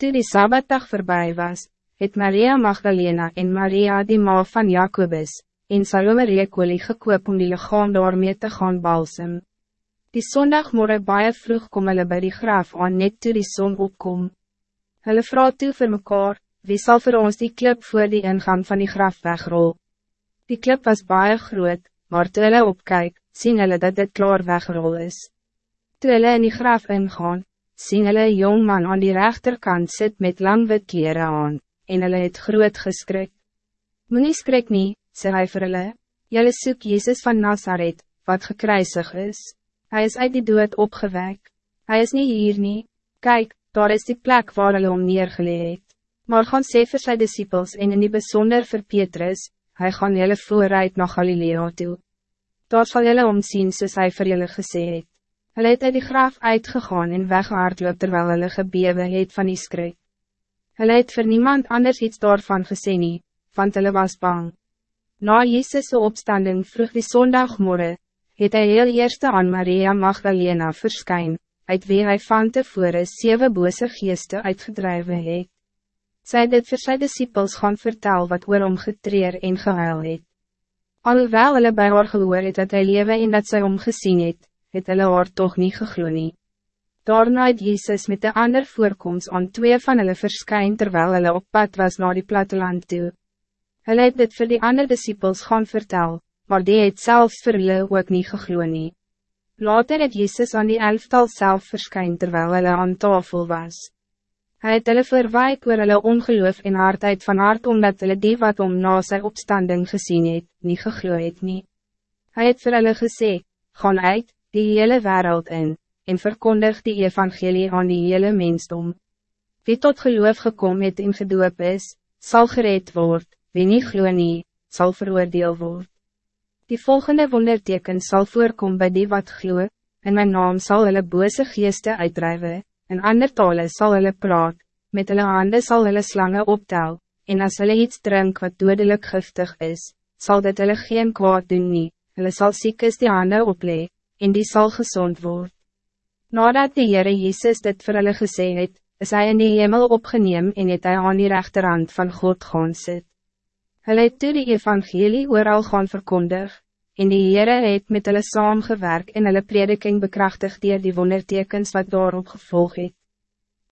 Toen die Sabbatdag voorbij was, het Maria Magdalena en Maria die ma van Jacobus, en Salome reekolie gekoop om die lichaam daarmee te gaan balsem. Die zondagmorgen baie vroeg kom hulle by die graf aan net toe die zon opkom. Hulle vraag toe vir mekaar, wie zal voor ons die klip voor die ingang van die graf wegrol? Die klip was baie groot, maar toe hulle opkyk, sien hulle dat dit klaar wegrol is. Toe hulle in die graf ingaan, sien hulle een jong man aan die rechterkant sit met lang wit kleren aan, en hulle het groot geskrik. Moe skrik nie, sê hy vir hulle, jylle soek Jezus van Nazareth, wat gekruisig is. Hij is uit die dood opgewek. Hij is niet hier nie. Kijk, daar is die plek waar hulle om neergeleid. Maar gaan sê vir sy disciples en in die bijzonder vir Petrus, hy gaan jylle vooruit na Galilea toe. Daar sal jylle omsien soos hy vir jylle gesê het. Hulle het uit die graf uitgegaan en weggehaardloop terwijl hulle gebewe het van die skrik. Hulle het vir niemand anders iets daarvan gesê nie, want hulle was bang. Na Jezus' opstanding vroeg die zondagmorgen, het hy heel eerste aan Maria Magdalena verskyn, uit wie hy van tevore sewe bose geeste uitgedreven het. Sy het dit vir sy disciples gaan vertel wat oor hom getreer en gehuil het. Alhoewel hulle by haar gehoor het dat hy lewe en dat sy hom gesien het, het hulle haar toch niet geglo nie. Daarna het Jezus met de ander voorkomst aan twee van hulle verskyn terwijl hulle op pad was naar die platteland toe. Hulle het dit vir die ander disciples gaan vertel, maar die het zelfs vir hulle ook nie geglo nie. Later het Jezus aan die elftal zelf verskyn terwijl hulle aan tafel was. Hij het hulle verwaik oor hulle ongeloof en hardheid van hart omdat hulle die wat om na sy opstanding gezien het, nie geglo het nie. Hy het vir hulle gesê, gaan uit, die hele wereld in, en verkondig die evangelie aan die hele mensdom. Wie tot geloof gekom het en gedoop is, zal gereed worden, wie niet glo nie, sal veroordeel word. Die volgende wonderteken zal voorkomen bij die wat glo, en mijn naam zal hulle bose geeste uitdrijven, en ander tale sal hulle praat, met hulle hande sal hulle slange optel, en as hulle iets drink wat dodelijk giftig is, zal dit hulle geen kwaad doen nie, hulle sal siekes die hande oplee, en die zal gezond worden. Nadat de Heere Jezus dit vir hulle gesê het, is hij in die hemel opgeneem en het hy aan die rechterhand van God gaan sit. Hulle het toe die evangelie ooral gaan verkondig, en die Heere het met hulle saamgewerk en hulle prediking bekrachtig dier die wondertekens wat daarop gevolg het.